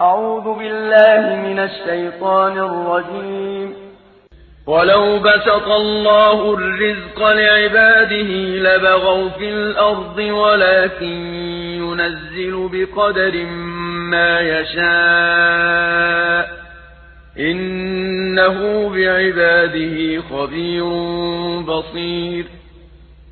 أعوذ بالله من الشيطان الرجيم. ولو بسط الله الرزق لعباده لبغوا في الأرض ولكن ينزل بقدر ما يشاء. إنه بعباده خبير بصير.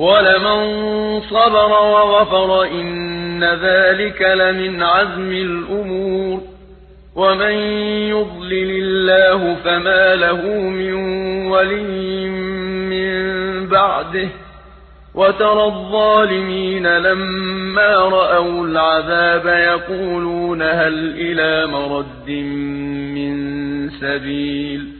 ولمن صبر وغفر إن ذلك لمن عزم الأمور. ومن يضلل الله فما له من ولي من بعده. وترى الظالمين لما رأوا العذاب يقولون هل إلى مرد من سبيل؟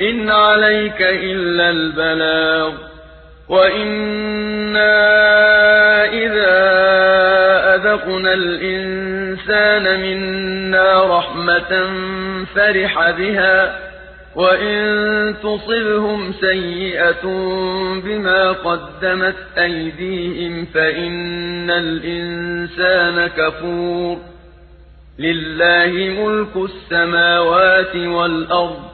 إن عليك إلا البلاغ وإنا إذا أذقنا الإنسان منا رحمة فرح بها وإن تصلهم سيئة بما قدمت أيديهم فإن الإنسان كفور لله ملك السماوات والأرض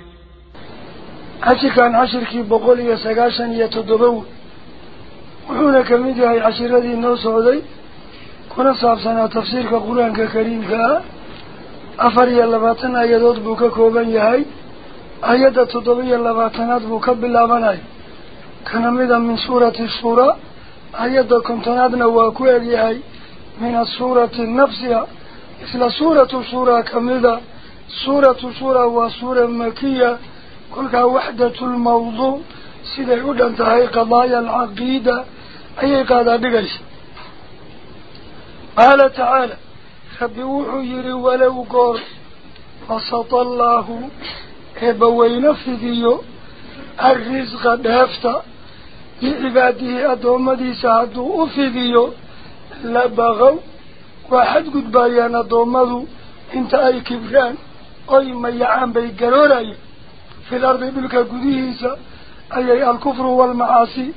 عشركان عشركي بقولي سقاشا يتدبو وحونا كميدي هاي عشر ذي النوس عدي كنا صابسنا تفسير كقرآن كريم كا. أفري اللباتن آيادات بوكا كوبان يهي آيادة تدبي اللباتنات بوكا باللابناي كان ميدا من سورة السورة آيادة كنتنادنا واكوه يهي من السورة النفسية مثل سورة سورة كميدا. سورة سورة كلها وحدة الموضوع سيدة يقولن تهي قضايا العقيدة. أي قادة بقيس قال تعالى خبوح يري ولو قر بسط الله إبوين فيديو الرزق دهفتا لعباده أدوم دي سعدو أفيديو لبغوا واحد قد بايان أدومدو انت أي كبران أي ميعان بيقروري في الأرض بلك قديسة أي الكفر والمعاصي.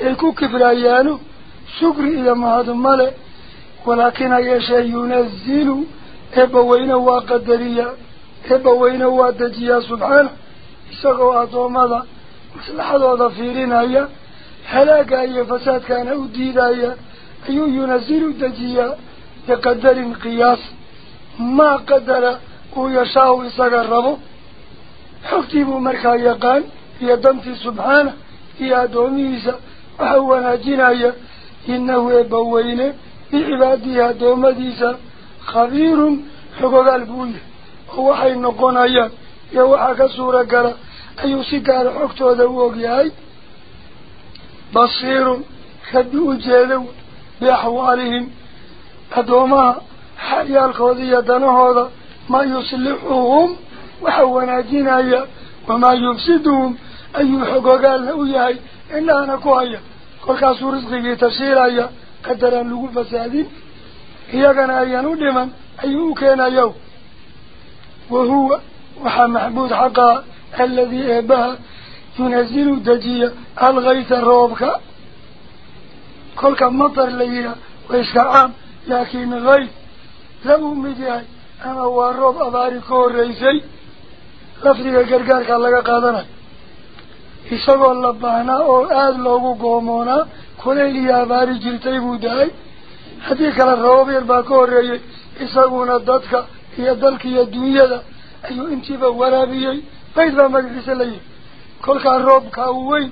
يكو كبرايانو شكر إلى مهد الملئ ولكن أي شيء ينزل إبوين وقدرية إبوين ودجيا سبحانه. إساقوا أدومدا مصلحة وضفيرين هيا هلاك أي فساد كان أديد هيا أي ينزل دجيا بقدر قياس. ما قدر ويشاء إساق حكتبوا مركا يقان هي دمتي سبحانه هي دوميسا وحوانا جنايا إنه يبوين بعبادها دومديسا خبير حقوق البوية ووحي نقونايا يوحا كسورة قرى أيو سيكار حكتو ذوقياي بصير خدو جيدو بأحوالهم. أدوما وحوانا جنايا وما يفسدهم أي حقوقال نوياي إلا أنا كوهيا. كل كاسو رزقي تسيرايا قدرا لغو فسادين إياقنا أيانو دمان أيو كان يو وهو وحا محبود حقا الذي إبها ينزل دجية ألغيث الروبك. كل مطر ليها وإسكا عام. لكن غيث. لو مدياي أما هو الروب أباري كور ريسي. Baahnaa oo aada loogu goomoonaa kuleyl iyo abaari jirtay buu dahay haddii kale rabab yar baa ka horreeyey isaguna dadka iyo dalka iyo dunyada ayuu intiiba waraabiyey bayd baa magaciisa la yihi kolkaa roobkaa weyn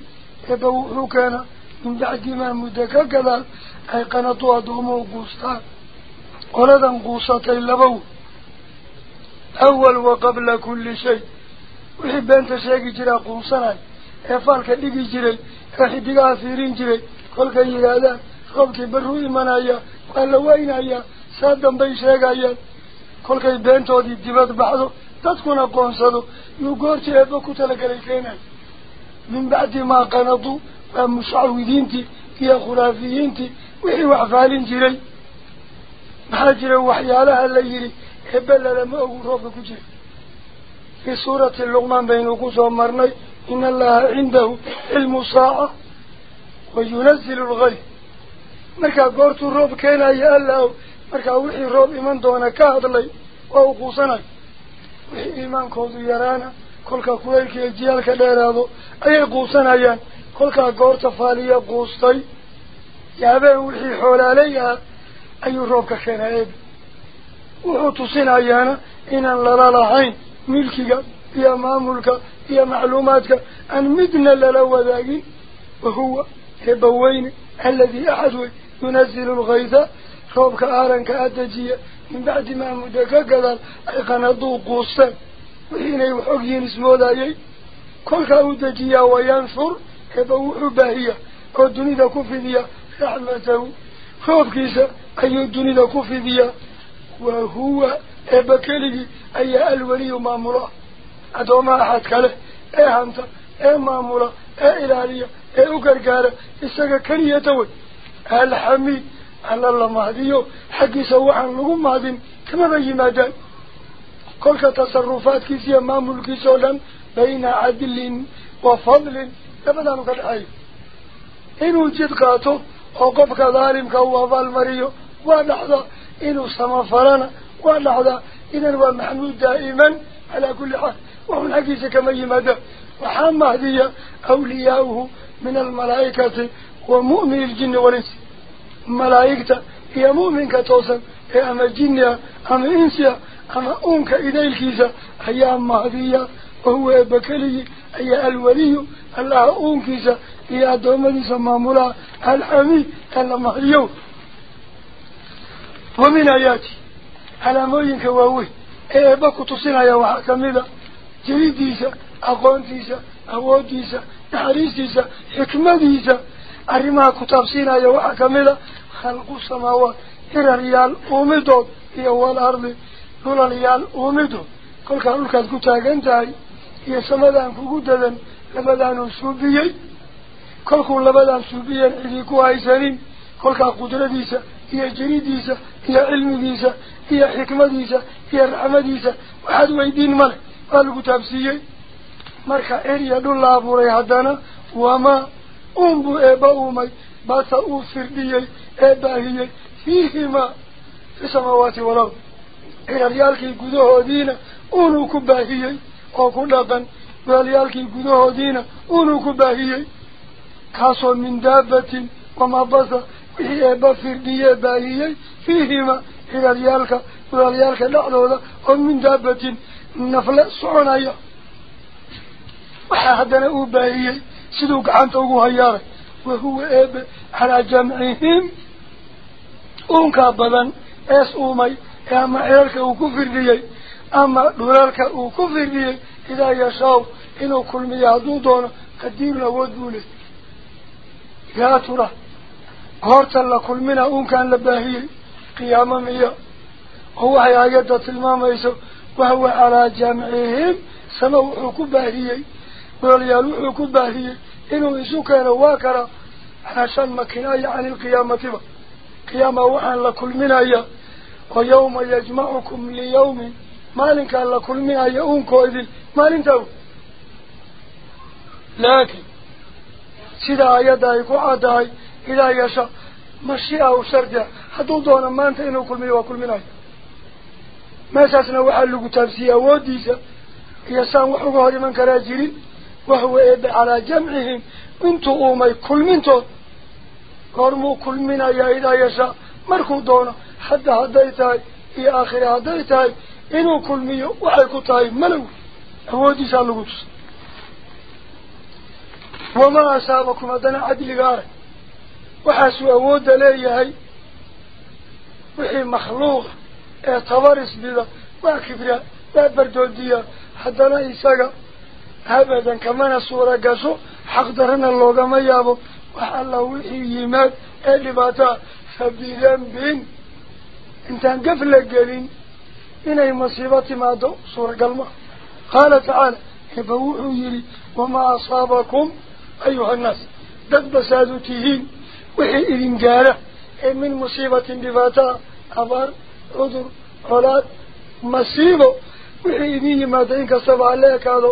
eeba wuxuu keena min bacdimaa muddo ka gadaal ay qanadu addoomuhu quustaan qoladan quusatay labow awal wa qabla kulli shay wixii beenta sheegi jiraa quusanay ee faalka dhigi jiray ee xidigaha fiirin jiray kolkay yidhaahdaan roobkii baruu imanaya waa la weynayaa saadan bay sheegayaan kolkay beentoodii dibad baxdo dadkuna qoonsado yuu goortii eebba ku talagelay keenay min bacdi maa qanaduu waa mushcawidiintii iyo khuraafiyiintii wixii wax faalin jiray maxaa jira waxyaalaha la yidhi eebbe lalama ogu roobka ku jira في سورة اللغمان بين قوس ومرني إن الله عنده علم المساعة وينزل الغيث. مركا قرط الروب كينا يألأو مركا وحي الروب إمان دونا كهد لي وهو قوسنا. وحي إمان كوزو يرانا كلك كويك يجيالك ليرادو أي قوسنا يان. كلك قرط قوسطي يا يابين وحي حول عليها أي الروب كينا يبي. وحو تصين عيانا إن الله لا لحين. ملكك يا مامرك يا معلوماتك. أن مدنا للأوذاقين وهو هبوين الذي أحده ينزل الغيثة خوبك آلان كأدجية. من بعد ما مدك قدر أيقنا ضوء قصة وهنا يحقين اسمه ذاقي كل كأدجية وينفر هبو عباهية ودني ذا كفذية رحمته. خوبك إسا أي دني ذا كفذية. وهو إبكالي أي الولي مامورا أدو ما أحد كاله أي هانتا أي مامورا أي إلالية أي أقرقارة إساقا كريا توي الحمي على الله مهديو حقي سوحا لغم مهدين كما بي مادان كل تصرفات كيسية مامور كيسولا بين عدل وفضل لبدا نقل أي إنو جد قاتو أوقفك ظالمك هو أفال مريو وانحظا إنو سما فرانا وأن أعضاء إذن ومحمود دائما على كل حال. وهم الحديث كما يمدى وحام مهدية أولياؤه من الملائكة ومؤمن الجن والإنس. ملائكة هي مؤمن كتوسا هي أما الجن أما إنس أما أمك إذن الكيسة هي أما وهو بكلي أي الولي الله أمك إذا هي دوما يسمى مرا الحمي ومن آياتي على موينك ووي إيه باكو تصينا يا وحا كميدا جريد ديسا اقوان ديسا اقوان ديسا نحريس ديسا حكمة ديسا ارماكو تبصينا يا وحا كميدا خلق السماوات ارى ريال اومدو ايوال ارضي نولا ريال اومدو كل كارولك اتكتا قنتاي إيه سمدان فقودة دن لبدان السوبيي كل كون لبدان السوبيي اليكو عيسانين كل كارولك قدرة ديسا هي جريد ديسا هي علم ديسا iyo xikmadiisa iyo raxmadiisa waxaad weydiin male waa lagu taabsiiyey marka erya dhul la abuuray haddana wamaa uun buu eebba uumay bata uu firdhiyey ee baahiyey fiihimaa fi samaawaati walard ciraryaalkii gudahoodiina uunuu ku baahiyey oo ku dhaqan weelyaalkii gudahoodiina uunuu ku baahiyey kaasoo min daabatin wamaa basa wixii eebba firdhiyee baahiyey fiihima min daabatin nafle soconaya waxaa haddana uu baahiyey siduu gacanta ugu hayaaray wahuwa eebe calaa jamcihim uunkaa badan ees uumay ee ama cirarka uu ku firdhiyey ama dhulalka uu ku firdhiyey idaa yashaaw inuu kulmiyo hadduu doono qadiirun awood buu leh yaa tura goorta la kulmina uunkaan la baahiyey قيام ميا هو هي آيات تلمام يسو وهو على جمعهم. سنو عقوبة هي وليالو عقوبة هي إنو يسوك نواكرا ما مكناي عن القيامة ما. قيامة وعن لكل من هي ويوم يجمعكم ليوم. مالك على كل من هي أنكو إذن مالك تاو. لكن. سيدا آيات هيكو عاد هاي إلا يشا مشيئة وشرجة hadduu doono maanta inuu kulmiyo waa kulminayo meeshaasna waxaa lagu taabsiiyey awooddiisa iyo saan wax uga hor iman karaa jirin wahuwa eebe calaa jamcihim intuu uumay kulmintood goormuu kulminayaa idaa yashaa markuu doono hadda hadday tahay iyo aakhire hadday tahay inuu kulmiyo waxay ku tahay malow awooddiisaa lagu tusay wamaa asaabakum haddana cadliga arag waxaasuu awoodda leeyahay وحي مخلوق إيه اعتبرس بذا واكبرا لا بردو ديا حتى لا إساقا هبدا كمان سورة قاسو حق درنا اللوغة ما يابو. وحالا وحي يمات إيه اللي باتا فبيدان بين. انتان قفل لقالين إن أي ما دو سورة قلمة. قال تعالى هبوحوا يري وما أصابكم أيها الناس. دب سادوتيهين وحي إذن قاله min musiibatin dhibaataa abaar cudur colaad masiibo wixii idin yimaada inkastaba hala ekaado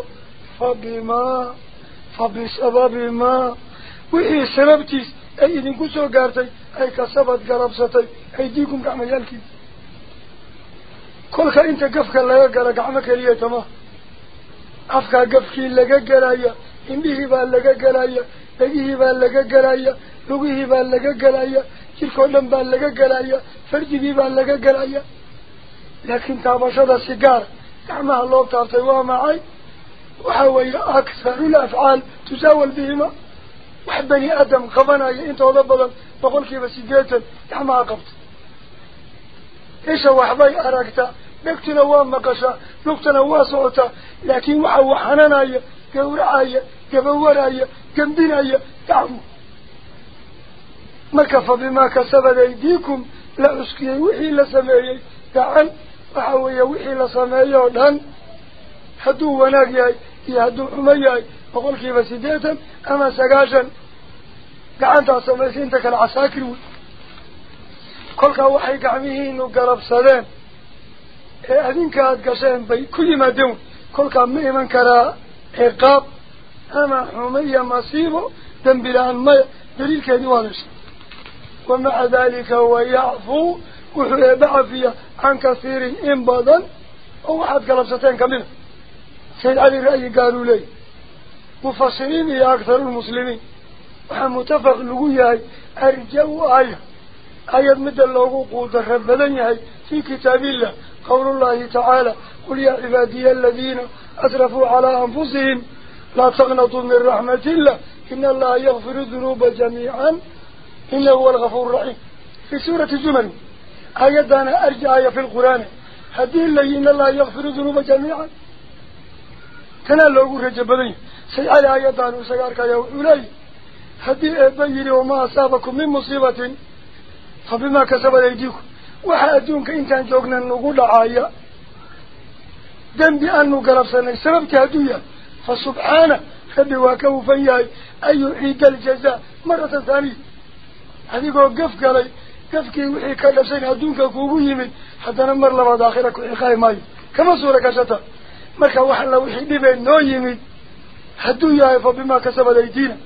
fa bimaa fa bisababi maa wixii sababtiis ay idinku soo gaartay ay kasabad garabsatay aydiikum gacmayaalkiisa kolka inta gafka laga gala gacmo keliya tama afkaa gafkii laga gelaya indhihii baa laga gelaya dhegihii baa laga gelaya lugihii baa laga gelaya جيركو دنبال لغا قلايا فرجي بيبال لغا قلايا لكن تابشادة سيقار نعمها الله تعطي ومعي وحاوي أكثر الأفعال تزاول بهما وحبني أدم قفنا انت وضبلا بقولك كيف سيقيتا نعمها قبط إيش هو حبي أراكتا نكتنا ومقشا نكتنا وصوتا لكن وحاوي حنانايا قورعايا قبورايا قمدينايا تعمل gacan waxa weeye wixii la sameeyo o dhan hadduu wanaag yahay iyo hadduu xumo yahay boqolkiiba siddeetan ama sagaashan gacantaa samaysay inta kale casaakir wey kolkaa waxay gacmihiinu galabsadeen ee adinka aada gasheen bay ku yimaadeen wey kolkaa ma iman karaa ciqaab ama xumo iyo masiibo dembi la-aan maya daliilkeedii waa heshay ومع ذلك هو يعفو. وحرية بعفية عن كثير انبضا هو أحد قلبستين كمنه سيد علي رأي قالوا لي مفصلين يا أكثر المسلمين. ومتفق لقويا أرجو آية. آية مدى الله قوضة ربنايا في كتاب الله. قول الله تعالى قل يا عبادي الذين أترفوا على أنفسهم لا تغنطوا من رحمة الله. إن الله يغفر الذنوب جميعا. إنه هو الغفور الرحيم. في سورة الزمن أيضاً أرجع آية في القرآن. حدين لي إن الله يغفر ذنوب جميعا. كان الله رجب لي سيعلي أيضاً وسيارك يا أولي حدين وما أصابكم من مصيبة. فبما كسب ليديك وحادونك إن كان جوغنا نقول آية. ذنبي أنه قرب سنة. سببت هدوية فسبحانه خبواك وفياي أي عيد الجزاء. مرة ثانية. هذيكو قف قالي قفكي وحي قال لسين هدونك كوبوه يمن حتى نمر لبعض آخرك وإخاي ماي كما سورة كشتا مركا وحن لو حيدي بين نو يمن هدو ياهي فبما كسب ليدينا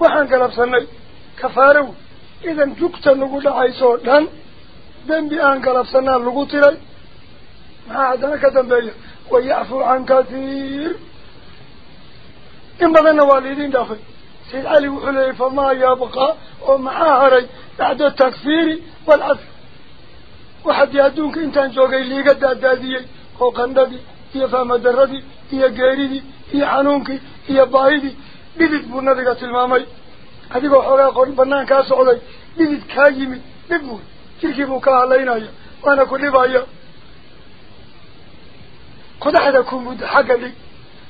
وحن قال بسنعي كفارو إذن جكتا نقول عيسو لن دن بيان قال بسنع لغوتي لي ما عدنا كتن بي ويعفو عن كثير إن بغن والدين دافئ سيد علي وحليه فما يبقى ومعاهري بعد التكفير والعصر وحد يهدونك إنت انجوكي اللي قد اداديه هو قندبي هي فامدردي هي قيريدي هي حنونك هي بايدي. بذيت بنادقة المامي هذي هو حقا قول بنان كاسو علي. بيدت كايمي. ببور تركي بوكاها لينا وأنا كل بايا. قد احدكم حقا لي.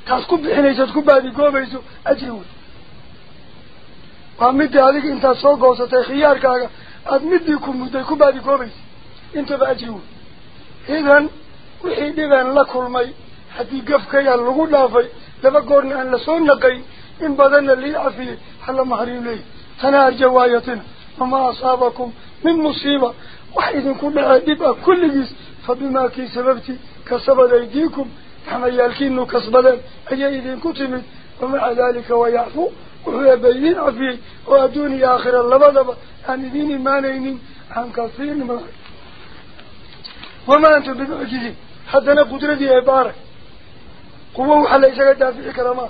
تاسكم بحنيشتكم بادي قوميسو أجيوه. Khiyaarkaaga aada midii ku mudday ku baadigoobaysa intaba ajri wey idan wixii dhibeen la kulmay haddii gafkayaan lagu dhaafay laba goorna aan lasoo naqayn in badanna lii cafiyey hala mahriyu leeyahy tana arja waayatina wamaa asaabakum min musiiba wax idinku dhacee dhib ah kulligiis fa bimaa kii sababtii kasabad aydiikum gacmayaalkiinu kasbadeen ayay idinku timid wamaca daalika wayacfu ويبين في ودوني آخر اللبضب يعني عن دين ما نينين عن كثير من وما أنت بمعجزين. حتى أنا قدرة دي عبارة. قوة وحلى إشكا دافع كراما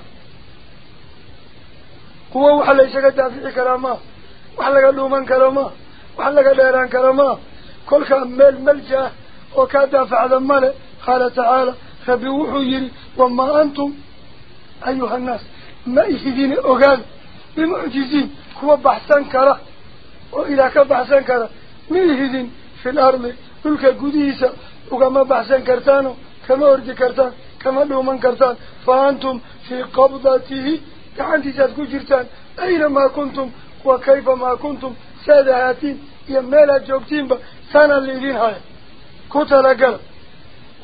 قوة وحلى إشكا دافع كراما وحلى قلومان كراما وحلى قليران كراما كل كامل ملجة وكاد دافع ذا قال تعالى فبوحوا يري. وما أنتم أيها الناس ما إذن أغاد بمعجزين كوا بحثان كرا وإلاك بحثان كرا ما إذن في الأرض تلك القديسة وكما بحثان كرتانو كما أرجي كرتان. كما لومان كرتان. فأنتم في قبضته. تعاندي جاتكو جرتان. أينما كنتم؟ وكيفما كنتم؟ سادة هاتين. يمالا جوكتين سانا ليذين هاي. كتلا قل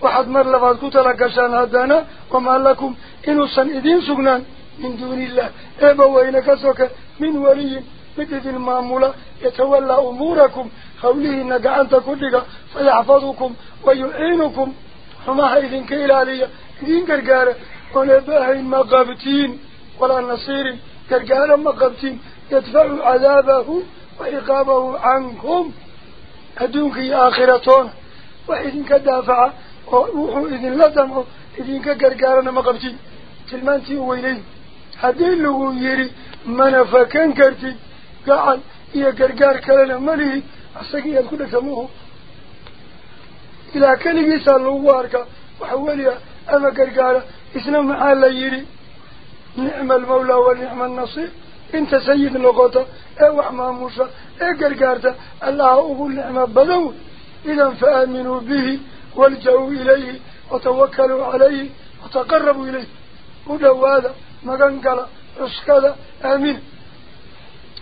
وحد مر لفات كتلا قشان هادانا وما لكم. إنو سنئذين سقنان. من دون الله. إيه إبا وينكسوك من ولي مدد المامولة يتولى أموركم. خوله إنك أنت كلك فيحفظكم ويعينكم. وما حيثين كإلالية إذن كرقارة ونباهين مقابتين ولا نصير. كرقارة مقابتين يدفع عذابه وإقابه عنكم. أدونك يا آخرتون. وإذن كدافع وروحوا إذن لدمه إذن كرقارة مقابتين تلمانتي وإليه. هذين لغو يري من فكان كرتي قعل إيا قرقار كلنا مليه أساقي سموه كموه إلا كلي الله لغوارك وحوليا أما قرقار اسمه عالا يري نعم المولى ونعم النصير انت سيد لغوطة أو احماموشة أو قرقارتة الله أقول نعمة بدو اذا فآمنوا به والجعوا اليه وتوكلوا عليه وتقربوا اليه ودو هذا مغنقل اسكلا آمين.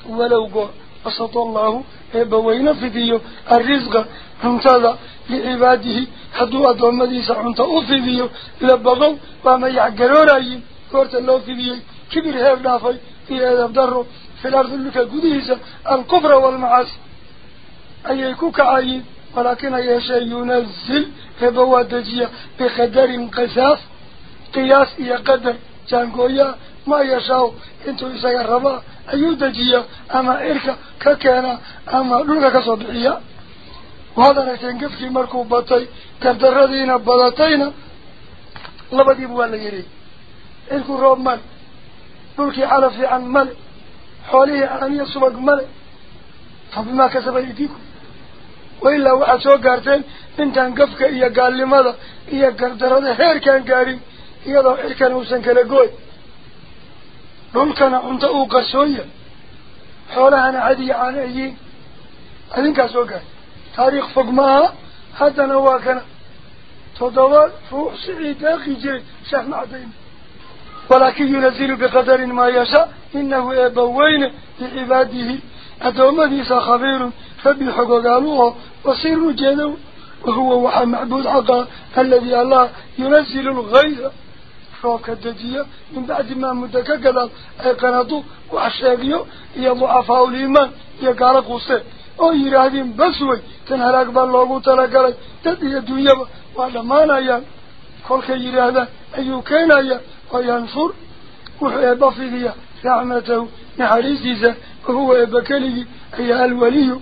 ولو قصد الله بوين فيديو الرزق انتظى لعباده حدو ادوان مديسة انتظى فيديو لبغو وما يعقرون ايين كورت الله فيديو كبير هير نافي في هذا الدرو في الأرض اللي كقديسة الكفر والمعاس أيكوك ايين ولكن إيش ينزل في بوادجية بقدر قساف قياس إيه قدر. جانقويا ما يشاء انتو إساق الربا أيو دجيا أما إركا ككينا أما لوكا كصبعيا وهذا لكن قفكي مركوباتي كردردين بلاتين لبدي بوالا يري إركو روب مال لوكي عرفي عن مال حوليه عن يصبق مال فبما كسب يديكم وإلا waxaad soo gaarteen intaan gafka iyo gaalnimada iyo gardarada heerkaan gaarin يضو إركان وسنك لقوي رلكنا أنت أوقسوية حولها نعدي عني أذنك سوكا تاريخ فقمها حتى نواكنا تضوال فوح سعي داقي جري شاه ولكن ينزل بقدر ما يشاء إنه أبوين لعباده أدوما ديسا خبير فبيحق قالوه وصيروا جنو وهو وحا معبود عقا الذي الله ينزل الغيث روك الدجية من بعد ما مدك قلال أي قناتو وعشاقيو يا معفاو الإيمان يا قارقو السيد أو يرادين بسوي تنهلاك باللوغو تلقلق تدي الدنيا وعلى ما نايان كل كي يرادا أيو كينا يا وينصر وحو ايبا فيديا رحمته نحريزيزا وهو ايبا كلي أي الولي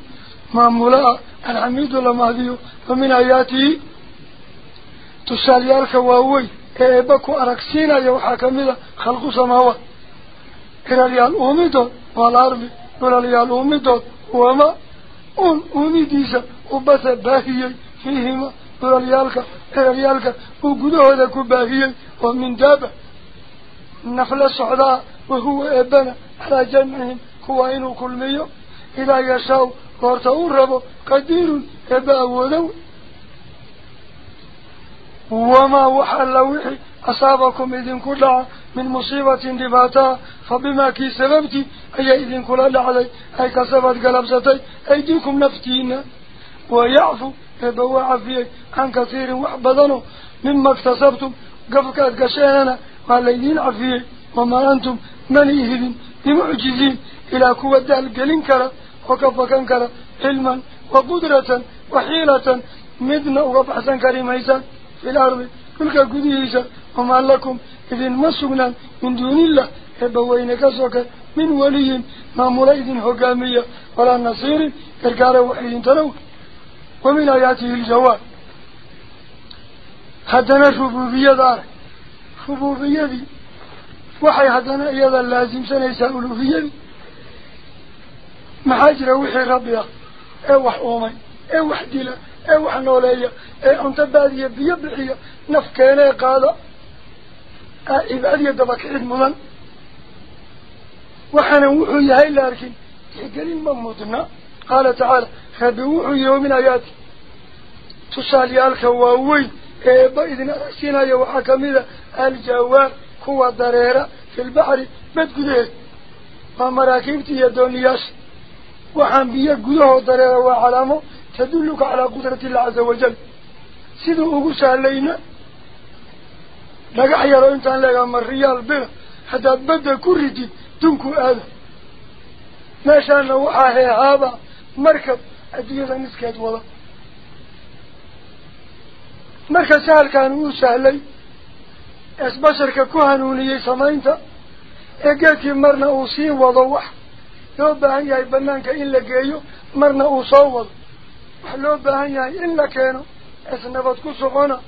ما ملاء الحميد لما ديو ومن آياته تساليالك واوي. واوي إيبكو أركسينا يوحاكمدا خلق سماوات إلى ريال أميدو والأرض إلى ريال أميدو وما أم أميديسا وبث باهيي فيهما إلى ريالك إلى ريالك وقدوه ذاكو باهيي ومن دابة نفل الصعداء وهو إبنا على جمعهم هو إنو كل ميو إذا يشاو قرطه ربو قدير إبا ولو وما وحل وحي أصابكم إذن كلها من مصيبة دباتا فبما كي سببتي أي إذن كلها علي أي كسبت قلبستي أيديكم نفتين ويعفو إبا وعفي عن كثير وحبضنه مما اكتسبتم قفك أتقشينا والذين عفية وما أنتم من إهدين بمعجزين إلى قوة كرا وكفكا كرا علما وقدرة وحيلة مدنا وبحثا كريميسا في الأرض. كل قديسا وما لكم إذن مسونا من دون الله. إبوين كسوك من ولي مامولا إذن حكامية ولا نصير كالكار وحيد تلو. ومن آياته الجواب. حدنا ربوبية دار. ربوبية دي. وحي حدنا إيضا لازم سنيسا ألوهية دي. محاجر وحي ربيا. ee wax uumay ee wax dila اي وحنا ولا اي انت بادي بي بخي نف كانه قالو اي بادي دبك المهم وحنا وحو يحي لكن قال ما موتنا قال تعالى خبوح يوم ايات تسال يالك واوي اي بايدنا سينا يو حكمي الجوار كوا دريرة في البحر بدقديه ومراكبتي يدونياش وحن بيه قدوه دريرة وعلامه تدلك على قدرة الله عز وجل سيدو أقوسها لينا dhagax yaro intaan leegaa ma riyaal bila haddaad badda ku ridid dunku aada meeshaana waxaa heehaaba markab adduunyada niskeed wada marka sahalkan uu sahlay ees basharka ku hanuuniyey samaynta ee geedkii marna uu sii wado wax loo baahan yahay banaanka in la geeyo marna uu soo wado la keeno ees nabad ku socona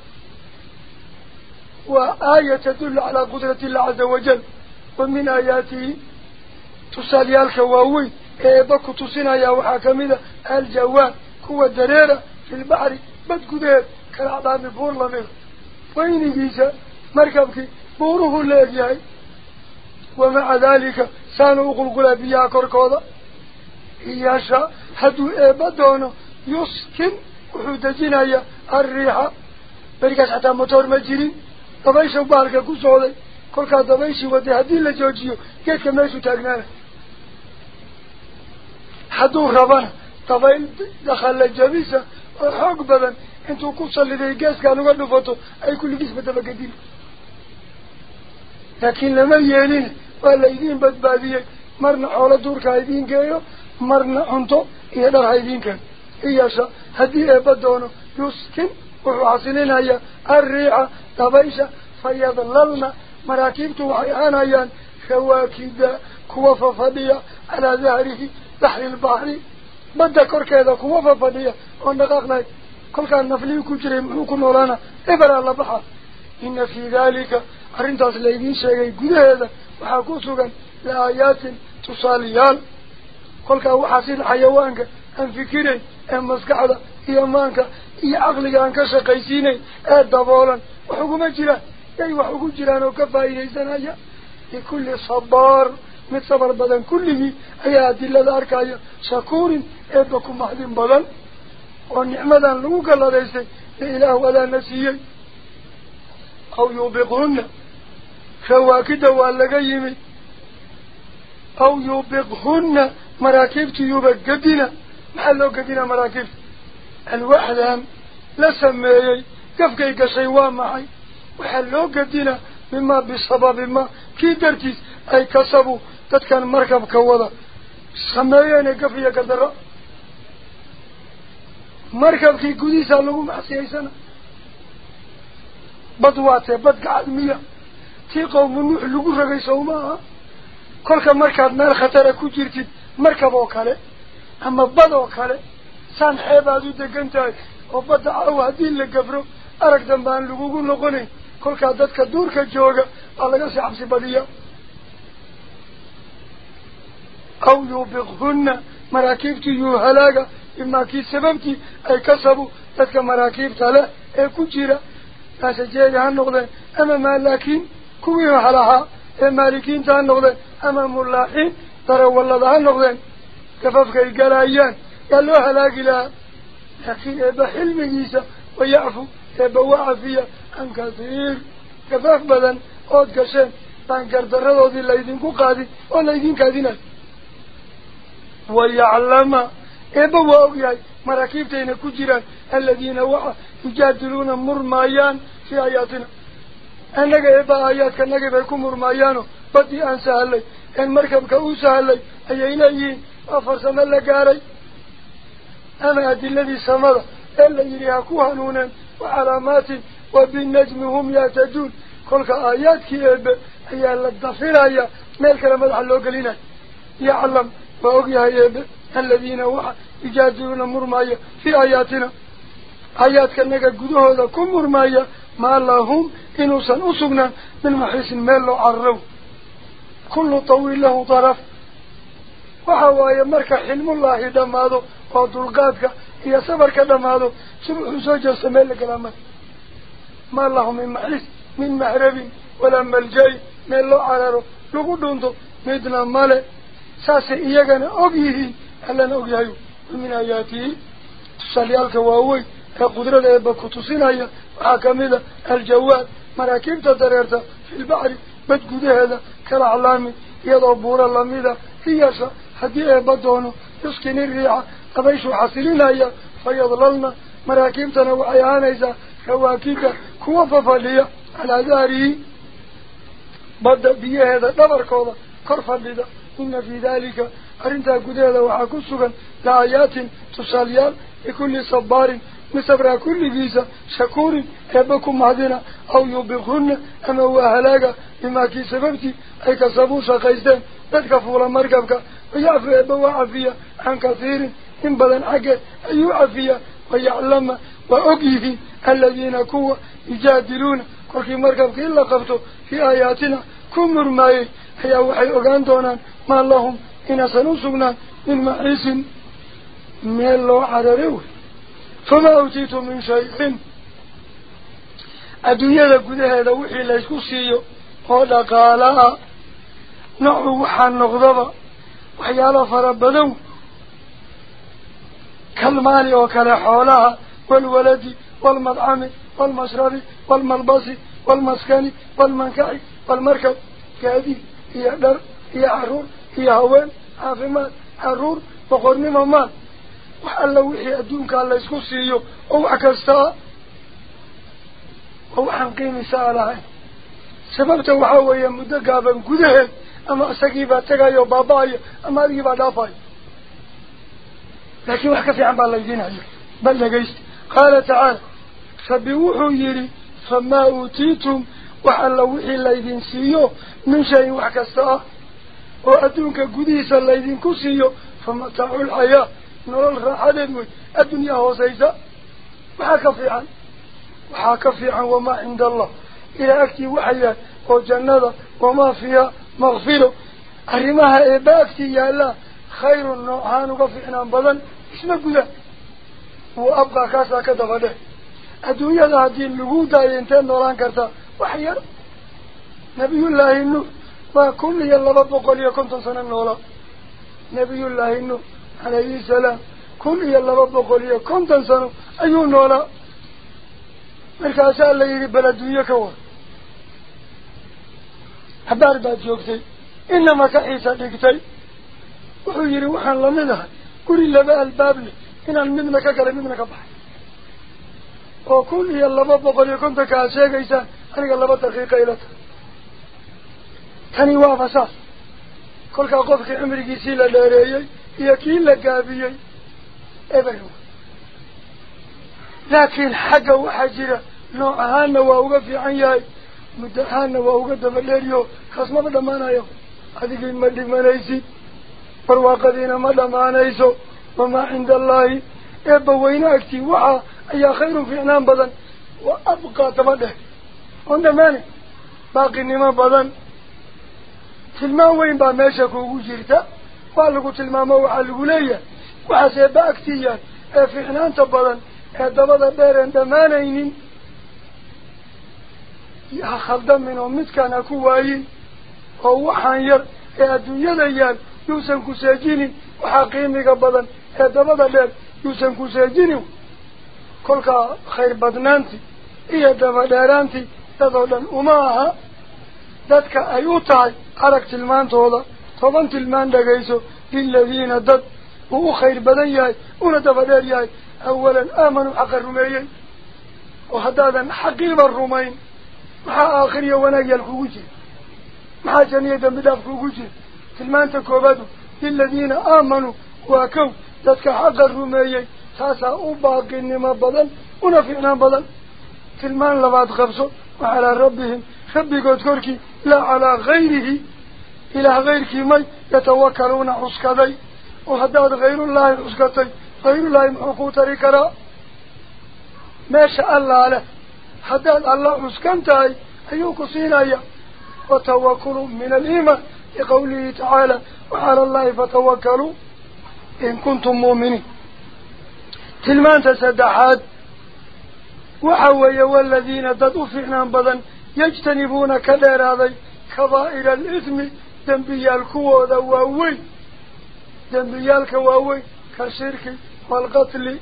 وآية تدل على قدرة الله عز وجل ومن آياته تصالي الكواوي إيبك تصنع يا وحاكمنا الجوان كوى الدريرة في البحر بد قدير كالعظام بور لمن وين جيسا مركبك بوره الليجي ومع ذلك سانو قلقل بيا كركوضا إياشا حدو إيبادونه يسكن وحودجنا الريحة بركاس حتى موتور مجرين dabaysha baalka ku socday kolkaa dabayshii waday haddii la joojiyo geedka meeshuu taagnaana hadduu rabana dabayl dakhalla jabisa oo xoog badan intuu ku salliday geeskaan uga dhufato ay kulligiisba dabagedin laakiin lama yeelin waa la idiin badbaadiyey marna xoolo duurka ha idiin geeyo marna cunto iyo dhar ha idiin keeno haddii eebba doono yuskin wuxuu xasilinayaa الريح دبيشة فيضللنا مراكبته وحيانيان كواكب كوفة فضية على ظهره بحر البحر. بدأ كوركيدا كوفة فضية ونقاقنا كل كان نفلي كجري محوكم ولانا إبرا الله بحر. إن في ذلك أرنتاس ليدين شيئا قد هذا وحاكوسوغا لآيات تصاليان كل كان وحاسين حيوانك أنفكره أمسكعده إيمانك إي عقلك أنك شقيسيني أدبولا وحكومة جرا أي وحكومة جرا نوكفا إليسان أي لكل صبار من صبر بدن كله أي أدلة دارك أي شكور أبكم محد بدن ونعمة لوك الله ليس إله ولا نسي أو يوبقهن فواكده وعلق يمي أو يوبقهن مراكبت يوبق قدنا maxaa loo gedinaa maraakiibta الوحدان لسميي كفكي قشي وامعي وحلو قدنا مما بسبب ما كي درتيس أي كسبوا تتكن مركب كوضا سميين كفية قدر مركب كي قديسة لغو معسي سنة بدواتي بد قعدمية تي قوم نوح لغو رغي سوماها كل مركب مال خطر كجيرتي مركب وكاله. Tahay oo badda caawa haddii la gafro arag dambe aan lagugu noqonayn kolkaa dadka duurka jooga waa laga sii xabsi badiya aw yuubiqhunna maraakiibtii yuu halaaga imaa kii sababtii ay kasabu dadka maraakiibta leh ee ku jira naasajeega ha noqdeen ama maalaakiin kuwii halahaa ee maalikiinta ha noqdeen ama mulaaxiin darawallada ha gafafkay galayaan يا له هلاك لا. لكن إبا حلميسا ويعفو إبا وعفية عن كثير. كفاف بدن أود كشين بان كردرده دي الليدين كو قادي والليدين كادينا ويعلم إبا وأوياي مراكيبتين كجيران. الذين وعى يجادلون مرمايان في بدي أنسى هلي إن مركب كأوسى هلي أي إليين أفرسنا لقاري أما الذي سمر إلا يريها نونا وعلامات وبالنجم هم يهتدون كل آيات كيب هي الضفيرة هي ملك لما حلوك لنا يعلم وأقيها يب الذين يجادلون مرمايا في آياتنا آيات كأنك قدوه هذا كم مرمايا ما لهم إنو سنأسقنا من محيس المال عرو كل طويل له طرف. وهو يمرك حلم الله دماده فضل قادك هي صبرك دماده. سبح زوجة سميلة كلامة ما الله من معلس من معرب ولا ملجأ من الله على رو. لقدون دو ميدنا مالا ساس إيقان أبيه ألان أبيه ومن آياته تساليالك وهوي كقدرة لأبكو تصينها آية. وعاكمل الجوال مراكب تدريرتا في البحر بدكو هذا. كلا علامي يدو بورا لميدا فياشا حديئة بدونه يسكن الريعة قبيشو حاصلين ايا فيضللنا مراكبتنا وعيانا ايزا كواكيكا كوفا فاليا على ذاري بدا بيه هذا نبر كوضا قرفا لدا إن في ذلك أرنتا قديلا وحاكسوكا لآيات تساليان لكل صبار مصبرا كل جيسا شكوري ربكم مهدنا أو يبقون أما هو أهلاك إما كي سببتي أي كسبوسا قيسدين بدك فولا مركبك ويعفو أبو عفية عن كثير إن بدن عقل أي عفية ويعلم وأقيه الذين كوا يجادلون وكي مركبك إلا قبطه في آياتنا كم رمائي هي وحي أغاندونا ما اللهم إن سنوسونا من معيس ميلو عرريوه فما أوتيت من شيء. الدنيا لقد هذا وحي لا يسكسي قال قال نعوح النغضب وحيال فربدو. كالمال وكالحولها والولد والمطعم والمشرب والملبس والمسكن والمنكع والمركب. كادي هي در هي عرور هي هوان عفمال عرور وقرن ممال وحالا وحي أدونك الله يسكسيه أو أكستا أو حنقيم سالها سببته وحاوية مدقابا قده أما أساقيبا تقايو باباي أما أريبا دافاي لكن وحكا في عمال الدين عزيز بل قيست قال تعالى فبوحو يري فما أوتيتم وحالا وحي الله يدين سيه من شيء وحكستا وأدونك قديسا الله يدين فما فمتاعو الحياة نرى الخالد مي الدنيا هو سيزا في عن وحكف عن وما عند الله. إلى أكتي وحيا وجنة. وما فيها مغفرة. أرماها إيه إبا أكتي يا الله. خير النوحان وفعنا بضن اسمه قدا وأبقى كاسا كدف ده الدنيا هذه اللغودة ينتين نوران كرتا. وحيا. نبي الله النور ما كل يلا بطوق وليكم تنسنن نولا نبي الله النور iyo konton sano ayuu noolaa markaasaa la yidhi bal adduunyo ka war habaar baad joogtay inama ka xiisa dhigtay wuxuu yidhi waxaan lamid ahay guri laba albaab leh inaan midna ka galay midna ka baxay oo kun iyo laba boqol iyo kontonka aad sheegaysaan aniga laba daqiiqa ila tahay tani waa fasaas kolkaa qofkii cimrigiisii la dheereeyey laakiin xagga waxaa jira nooc ahaanna waa uga fiican yahay muddo ahaanna waa uga daba dheeriyo kaas maba dhammaanayo adigii ma dhimanaysid barwaaqadiina ma dhammaanayso wamaa cinda allaahi eebba weyne agtii waxaa ayaa khayrun fiicnaan badan wa abqaa daba dheh oon dhammaanay baaqinimo badan tilmaan weyn baa meesha kuugu jirta ha khaldamin oo midkaan ha ku waayin oo waxaan yar ee adduunyada yaal yuusan ku seejinin waxaa qiimiga badan ee dabada dheer yuusan ku seejinin kolkaa khayr badnaantii iyo daba dheeraantii dadoo dhan uma aha dadka ay u tahay arag tilmaantooda فبنت الماندا جيسو للذين ضد. وهو خير بدن ياي وندف دير ياي أولا آمنوا حق الرومين وهذا حقيب الرومين مع آخر يوانيا الحوجي مع جنية بداف الحوجي في المانتا كوبادو للذين آمنوا. وكو. ذاتك حق الرومين ساسا أباقي النماء بدن. ونفعنا بدن. في المان لبعض خبصوا وعلى ربهم. خبي قد كوركي. لا على غيره. إلى غير كمي يتوكلون عسكري. وحداد غير الله عسكري. غير الله محقوط ركرا ما شاء الله له حداد الله عسكري. أيوك سينايا. وتوكل من الإيمان. لقوله تعالى وعلى الله فتوكلوا إن كنتم مؤمنين. تلمان تسد تسدحات وحوي والذين تدفعنا بضا يجتنبون كذير هذا كبائر الإثم. Dembiyaal kuwooda waaweyn dembiyaalka waaweyn ka shirki waalqatli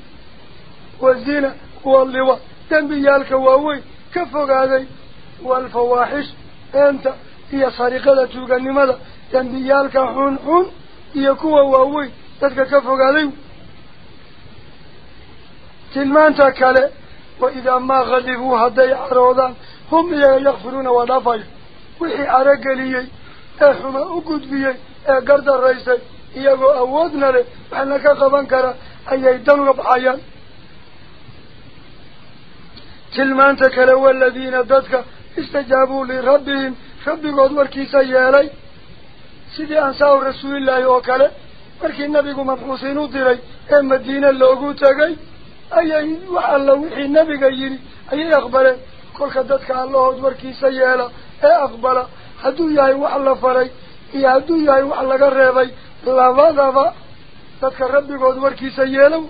wazina walliwa dembiyaalka waaweyn ka fogaaday waalfawaaxish beenta iyo sariqada tuuganimada dembiyaalka xun xun iyo kuwa waaweyn dadka ka fogaaday tilmaanta kale waidaa maa kadibuu hadday caroodaan hum iyaga yakfiruuna waa dhaafaya wixii carogeliyey gudbiyey ee gardaraysay iyagoo awoodna leh waxna ka qaban kara ayay dan uga baxayaan tilmaanta kale waladiina dadka istajaabuu lirabbihim rabbigood warkiisa yeelay sidii ansaaru rasuulillaahi oo kale markii nabigu mabxuusiin u diray ee madiine loogu tegay ayay wax alla wixii nabiga yidhi ayay aqbaleen kolka dadka allahood warkiisa yeela ee aqbala yahay wax la faray iyo hadduu yahay wax laga reebay labadaba dadka rabbigood warkiisa yeelow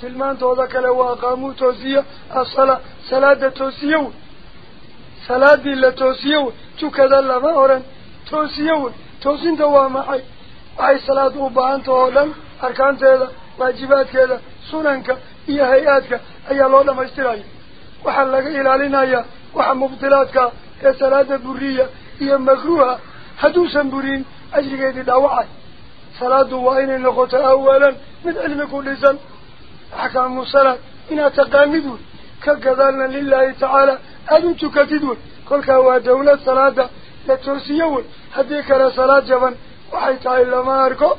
tilmaantooda kale waa qaamuu toosiya asala salaada toosiyo wey salaadii la toosiyo wey tukada lama oran toosiyo wey toosinta waa maxay waxay salaad u baahanta oo dhan arkaanteeda waajibaadkeeda sunanka iyo hay-aadka ayaa loo dhamaystiraya waxaa laga ilaalinayaa waxa mubdilaadka يا كصلاة برية هي مكروهة هدو سنبرين أجل كيدي دعوعي صلاة وعين النقطة أولا من علم كل لزن حكام الصلاة إنا تقامدون كقدرنا لله تعالى أدو تكتدون كل كوا دولة لا لترسيون هديك لصلاة جبا وحيطا إلا ما أركو.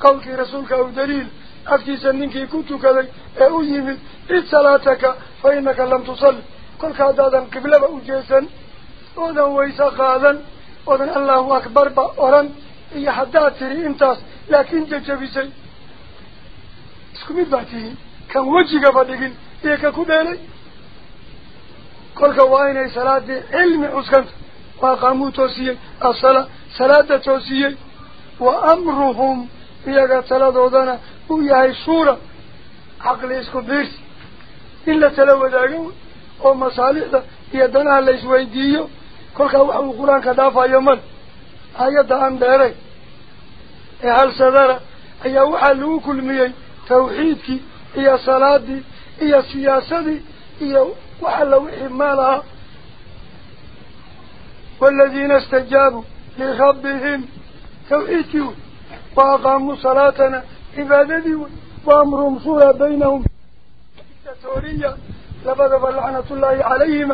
قولك رسولك أو دليل. أفتي سننك كنت كذي أعوذي من إذ صلاتك فإنك لم تصل. كل كادادا قبلة أجيسا oodan wayse qaadan oodan allahu akbarba oran iyo haddaad tiri intaas laakiin jajabisay isku mid baa tihiin kan wejigaba dhigin iyo ka ku dheelay kolka waa inay salaadii cilmi cuskanta waa qaamuu toosiyey asala salaada toosiyey wa amruhum iyaga taladoodana uu yahay shuura caqli isku biirsi in la tala wadaago oo masaalixda iyo danaha la isweydiiyo كل كهو أو القرآن كذاف يومن آيات عن داري هل سدرة هي وحلو كل مين توحيدك هي صلادي هي سياسي هي وحلو إحمالها والذين استجابوا لربهم توحيدوا وأقاموا صلاتنا إبادتوا وأمرهم صورة بينهم التورية لبدأ لعنة الله عليهم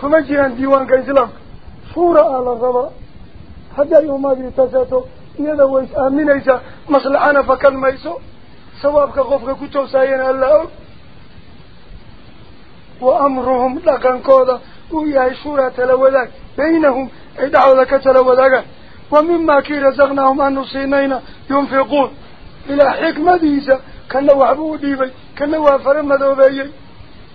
كما جيران ديوان كإسلام شورى على الرضا حتى يوم هذه تساتو إذا ويس آمنيسا مصلحنا فكان ميسو سوابك غفك كتو ساينا الله. وأمرهم لكن كودا. وياي شورى تلوذاك. بينهم أي دعوة كتلوذاك ومما كي رزقناهم أن نصينينا. ينفقون. إلى حكمة ديسة كان وحبو ديبي كان وافر مدوبي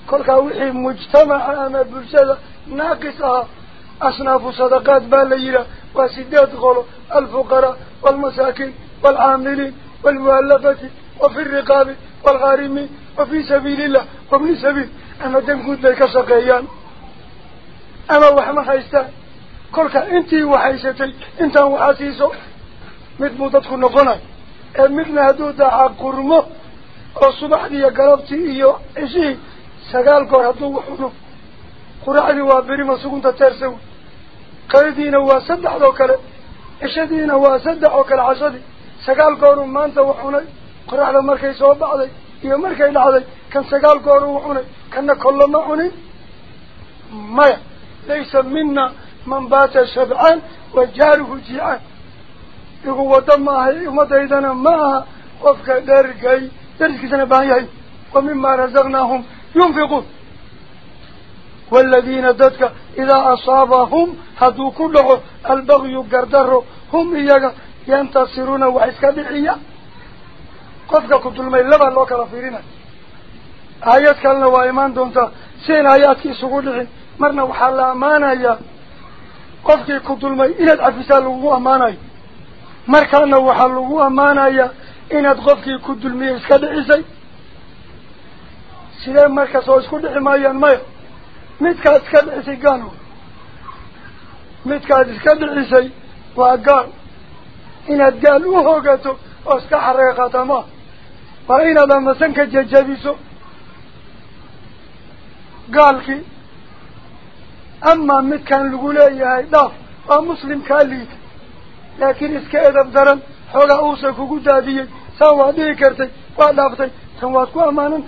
كل كوحي مجتمع أما برشادة ناقصها. أصناف صدقات بالليلة وسدات غلو الفقراء والمساكين والعاملين والمؤلفة وفي الرقاب والغارمين وفي سبيل الله وابن سبيل. أما دنكود بيك سقيان أما وحما حيستان كلك انتي وحيستي. انت وحاسيسو. مد مددك نقنا مثل هدو دعا قرمو. iyo galabtii iyo cishihii sagaal goor hadduu wuxuno قرعدي وابري ما سكنت ترسو قردين واسدع ذوكلا إشدين واسدع ذوكلا عشدي سقال قارو ما أنت وحوني قرع لمركي سواب بعضي يا مركي لعلي كان سقال قارو وحوني كان كل ما حوني ما ليس منا من بات شبعان وجاره جيعان يقول وطمع همتا إذن ما وفك درقاي درقاي سنبايا ومما رزقناهم ينفقون والذين ضدك إذا أصابهم هدو كله البغي قردر هم إياك ينتصرون وعسك بحية. قفك كنت الميل لبا لوك رفيرنا آيات كالنا وإيمان دونتا. سين آيات كي سقودهم مرنا وحال أمانا يا قفك كنت الميل. إلى العفسال لغو أمانا مركانا وحال لغو أمانا يا inaad qofkii ku dulmiyey iska dhicisay sidee markaas oo isku dhici maayaan maya متكاد كان عيسي قالوا متكاد كان عيسي وقال. إن قالوا هو قتو أسكح ريقة ما. وإن لما سنك ججبسو قال كي. أما متكان لقولي هاي داف ومسلم كاليك لكن إسكا إذا بدرن حول أوسكو قدابيك سوا ديكرتك وعدافتك سواتكو أمانا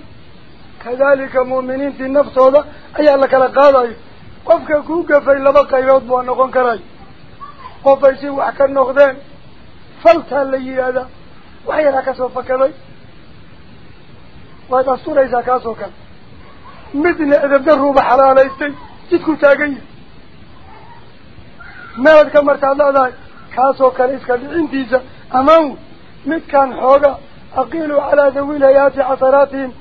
كذلك مؤمنين في النفس هذا. أي الله كلا قادة قفك كوكا في لبقى يوضبوا النقون كراي. قفا يسيو أحكا النقدان فلتا اللي هذا. وحي لك سوف كراي. وهذا السورة إذا كاسو كان مدن إذا بدروا بحرانا يستي جدكو تاقي مالك مرتعد هذا. كاسو كان إسكال عنديزة أمانو مد كان حوغا. أقيلوا على ذوي الهيات عصراتهم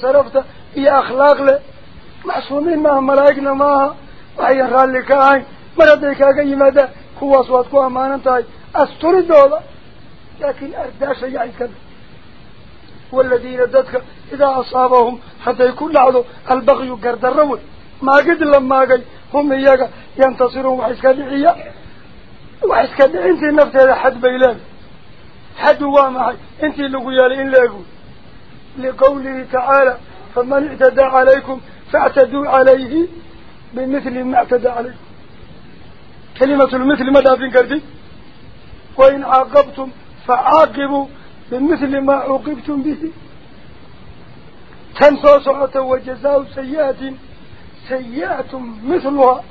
sharafta iyo akhlaaq leh maxsuumiin maaha malaa'igna maaha waxayan raalli ka ahayn mar hadday kaaga yimaadaan kuwaas waad ku ammaanan tahay asturidooda laakiin ardaasha yaa iska da والذين ددك إذا أصابهم حتى يكون لعضو البغي قرد الرول ما قد لما قي هم إياك ينتصرون وحسك دعية وحسك دعية انت النفس هذا حد بيلان حد وامعي انت اللي قيال إن لا يقول لقوله تعالى فمن اعتدى عليكم فاعتدوا عليه بمثل ما اعتدى عليكم كلمة المثل ماذا في قردي وإن عاقبتم فعاقبوا بمثل ما عوقبتم به. تنسوا سعة وجزاء سيئة سيئة مثلها.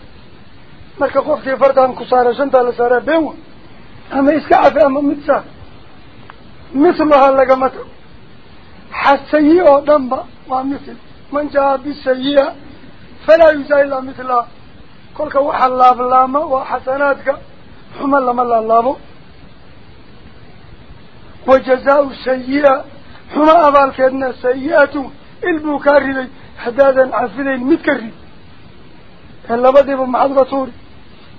marka qofkii fartaan ku saara shanta la saaraa been wa ama iska cafi ama mid saar oo dhanba waa mithil man jaa bisayi'a falaa yusaa ilaa mithlaha kolka waxa laablaama waa xasanaadka xuma lama laalaabo وجزاء سيئة حما أبالكدنا سيئة البوكاري هدادا عفدين متكري هلا بدي بمحض بطوري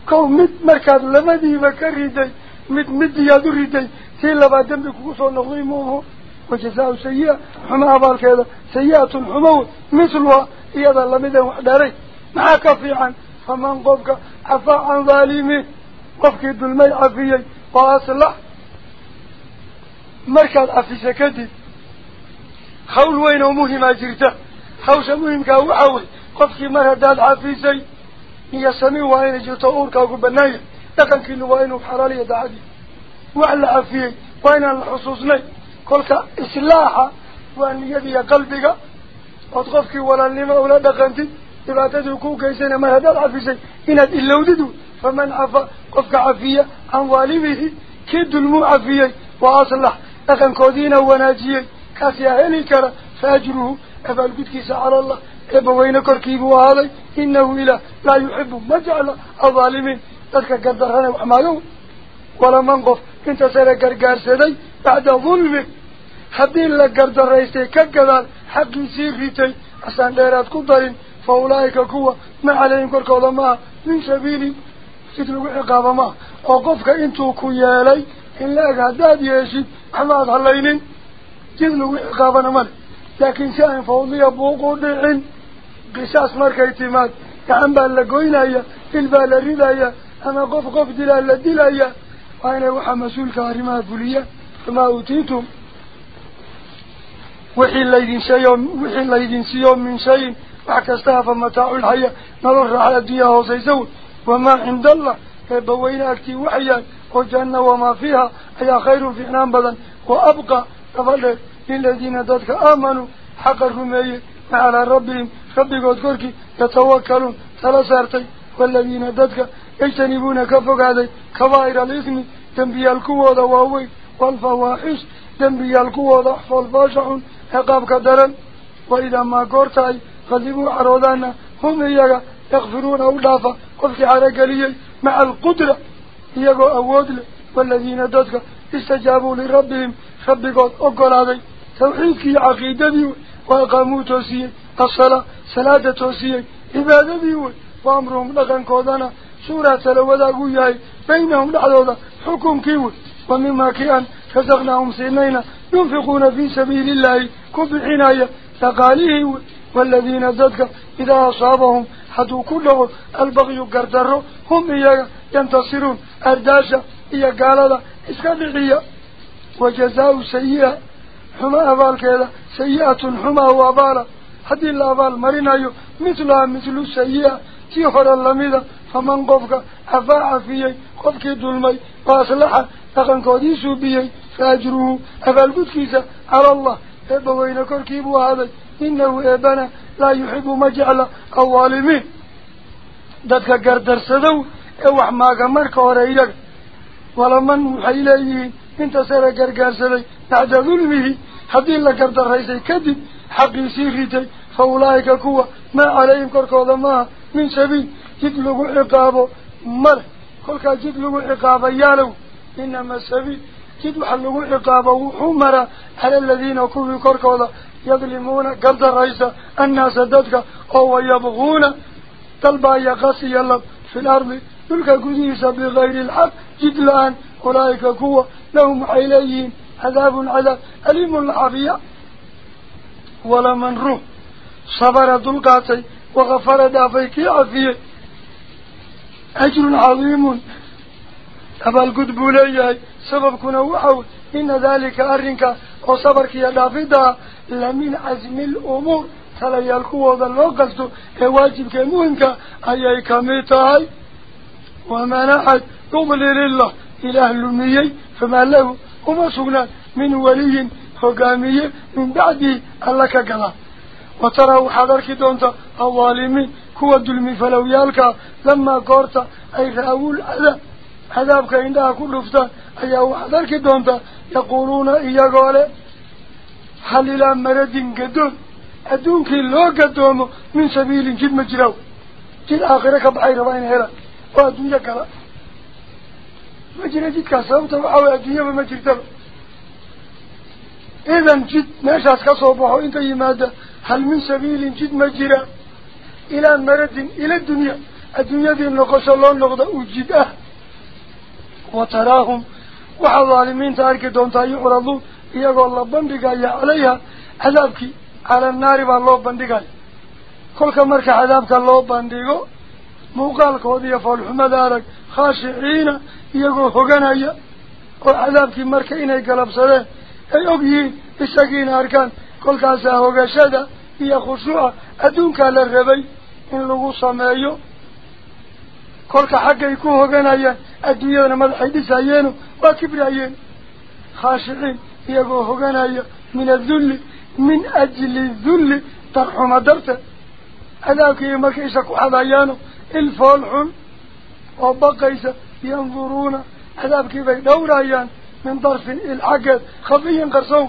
كو مت مركز لبدي بكري دي مت مت يدري دي سيلا بعدين بكوسو نغوي موه وجزاء سيئة حما أبال كذا سيئة حمو مثلها. إذا لم يدن وحداري. معك كفي عن فمن قبك عفا عن ظالمي. قبك الدلمي عفيي وأصلح. مركز عفيسة كدي. خول وين ومهم أجرته. خوش مهم كأوحوي قبك مرداد عفيسي. هي سمي وين جرته أورك وقبناي لكن كل وين وحرالي يدعدي وعلى عفيي وين الحصوصني كلك إسلاحة وأن يدي قلبك أطغفك ولا لما ولا دقنتي إذا تدركوا كيسين ما هذا العفي شيء. إن إلا وددوا فمن عفى قفك عفية عن والبه كد المعفية وأصلح. أخن كودين وناجي كاسي أهلي كرا فأجره. أفعل بدكيس على الله. أبوين ركيب وعلي إنه إلا لا يحب مجعل الظالمين. تذكر قدرنا وعمالون ولا منقف كنت سيرا قرقار بعد ظلمك. حدين لك قدر رئيسي كقدر حق يسير ريتي عسان ديرات كدرين فأولئك كوا ما عليهم كركو ما من سبيلي ستلقوا عقاب ما وقفك انتو كيالي لاك هداد يشي حماد هلينين جذلوا عقابنا مال لكن شاين فوضي بوقو دعين قصاص مركا اعتماد يعن باللقوينايا البالريدايا أما قف قف دلال دلايا وأين وحا كارما فليا فما أوتيتم وحي وحي الليدين سيوم من شيء. وحكستها فمتاع الحياة. نظر على الدنيا وسيزول وما عند الله. بوين أكتي وحيا؟ وجنة وما فيها. هي خير في نام بدن. وأبقى تفضل للذين ذاتك آمنوا. حق الرمي على ربهم. ربك وذكرك يتوكلون. ثلاثة والذين ذاتك يجتنبون كفق هذا. كبائر الإثم. تنبي القوة وهوي والفواحش. تنبي القوة أحفظ باشع أقام كدرن وإذا ما قرتاي غذبوا عرودانا هم إياها يغفرون أولافا قفك على قليل مع القدرة إياها أودل والذين دادك استجابوا لربهم. خبقوا أقل هذا. توحيدك عقيدة بيوي وأقاموا توسيا الصلاة صلاة توسيا إبادة بيوي وأمرهم لغن كودانا. سورة تلوذا قوياي. بينهم لحظوذا. حكم كيوي ومما كان فزغناهم سينينا. ينفقون في سبيل الله. Dhaqaalihii wey والذين ذاتك إذا أصابهم. حدو كله البغي قردروا هم ينتصرون. أرداشا إيا قال هذا إسكالعية وجزاء سيئة. حما أبال كذا. سيئة حما وأبالا هذه الأبال مرينايو مثلها مثل سيئة. تيخر اللميدة فمن قفك. أفاع فيه قفك دلمي وأصلح لقن قديسوا بيه فأجروه أبال قدكيسة على الله. إبوين كركيب هذا إنه إبنا لا يحب مجعل أوالمين ذاتك قردر سدو إوح ماك مرك وريدك ولمن محي إليه إنت سارة قردر سدو بعد ظلمه حدين لقردر ريسي كدب حقي سيخيتي فأولئك كوة ما عليهم كركو ذماها من سبيل. جدلوه عقابه مره كل جدلوه عقابه يالو. إنما سبيل جد حلقوا عقابه حمر على الذين كوفوا كركولا يظلمون قرد الرئيس الناس الددك أو يبغون طلبا يغسي الله في الأرض تلك قديسة بغير الحق جد الآن أولئك كوة لهم عليهم عذاب على أليم العافية ولمن روح صبر دلقاتي وغفر دافيك عافية أجر عظيم أبا القدب سبب كنا وحو إن ذلك أرنك وصبرك يا دافدا لمن عزم الأمور. تلي القوة اللوغست واجبك إيه مهمك؟ أي كميتاي وما نحد قبل لله. إلى أهل المي فما له. وما سقنا. من ولي فقامي. من بعده. ألك قلا وترى حضرك دونت. الظالمين. كوى الدلم فلو يالك. لما قرت. أي رأول عذاب عذابك عندها كل فتان gadoomo min sabiilin jid ma jiraaw jid aakhire ka baxay rabaa inay helaan oo adduunyo gala ma jira jidkaas sababta waxaa way adduunyaba ma jirtaba idan jid meeshaas ka soo baxo inta yimaada hal min sabiilin jid ma jira ilaa maradin ila dunya adduunyadii noqosho loo noqda uu jid ah wa taraahum waxaa dhaalimiinta arki doontaa yucraduun iyagoo la bandhigaya calayha cadaabkii cala naari baa loo bandhigaya kolka marka cadaabka loo bandhigo muuqaalkooda iyo foolxumada arag khaashiciina iyagoo hoganaya oo cadaabkii marka inay galabsadeen ay og yihiin isagiina arkaan kolkaasaa hogashada iyo khushuuca adduunkaa la rabay in lagu sameeyo kolka xaggay ku hoganayaan adduunyadana madaxay dhisayeeno waa kibrayeen khaashiciin iyagoo hoganaya min adulli min ajli dulli darxuma darteed cadaabkii markay isha ku xadayaano ilfool xun oo baqaysa yanduruuna cadaabkii bay dhowrayaan min darfin il xaggeed khafiyin qarsow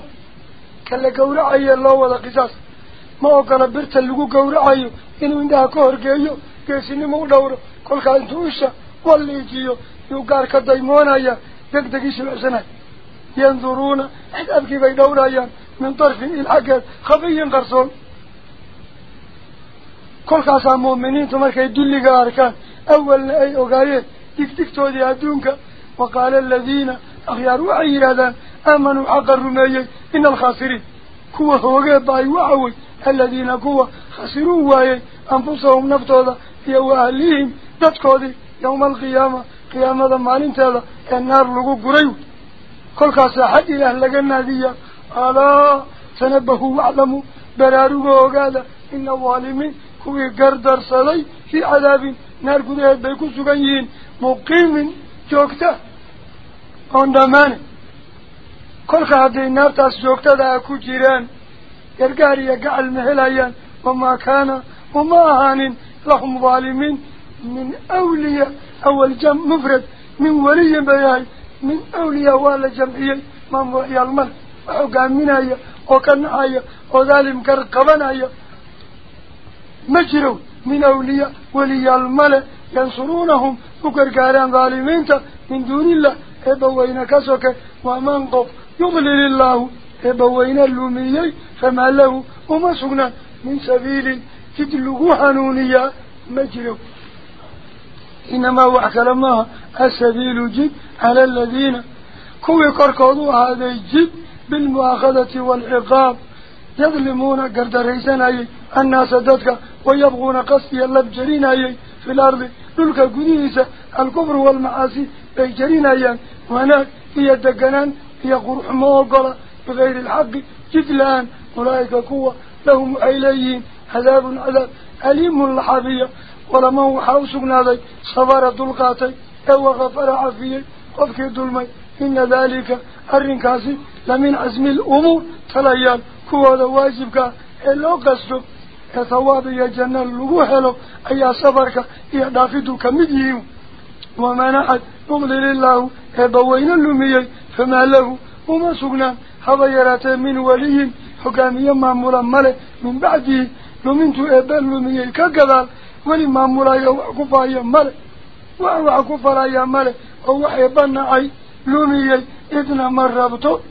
kala gawracaye loo wada qisaas ma ogola birta lagu gawracayo inuu indhaha ka horgeeyo geesinimo u dhowro كل كان دوشة واللي جيو يقار كديمونا يا دك دقيش العسنة ينظرون حتى أبكي بيدونا يا من طرف الحقات خفي قرصون كل كان مؤمنين تمر كي يدل لقار كان أول أي أقارين دك دك تودي أدونك وقال الذين أخيار وعي هذا أمنوا حق الرمي إن الخاسرين كوة وقيت باي وعوي الذين كوة خسروا وعي أنفسهم نفط هذا يا أهليهم alqiyaama qiyaamada maalinteeda ee naar lagu guray wey kolkaasaa xag ilaah laga naadiya alaa tanabahuu waclamuu baraaruga ogaada ina alظaalimiin kuwii gardarsaday fii cadaabin naar gudaheed bay ku sugan yihiin muqiimin joogta oon dhammaane kolka hadday naartaas joogtada ah ku jiraan gargaar iyo gacal ma helayaan wamaa kaana uma ahaanin lahum dhaalimiin من أولياء أول جم مفرد من ولي بياي من أولياء ولا جمعية من وحي المل وحقا من أي وكان أي وظالم كرقبان أي مجروا من أولياء ولي المل ينصرونهم وكرقاران ظالمين من دون الله. إبوين كسوك؟ ومنقف يغلل الله. إبوين اللوميي فما له؟ ومسونا من سبيل تدلقوا حنونيا مجروا. إنما وعكلمها السبيل جد على الذين كوي كركضوا هذا الجد بالمؤاخذة والعقاب. يظلمون قرد ريسان أي الناس ذاتك ويبغون قصدي اللبجرين أي في الأرض. للك قديسة الكفر والمعاصي بيجرين أي. وناك هي الدقنان هي قرح موقرة بغير الحق. جدلان أولئك قوة لهم أيليين عذاب عذاب. أليم الحظية. ولما هو حوسقنا ذي صبر دلقاتي أو غفر عفيه قفك دلمي إن ذلك الرنكاسي لمن عزم الأمور تليان كو هذا واجبك إلو قصد كثواب يا جنة اللقوح له أي صبرك يا دافدو كمديهم وما نحد نمضي لله يبوين اللمي فما له وما سقنا حضيرات من وليهم حكاميا ما ململه من بعده نمنتو إبال اللمي كالقضال male wax wax ku faraya male oo wax eebba nacay lumiyey idna ma rabto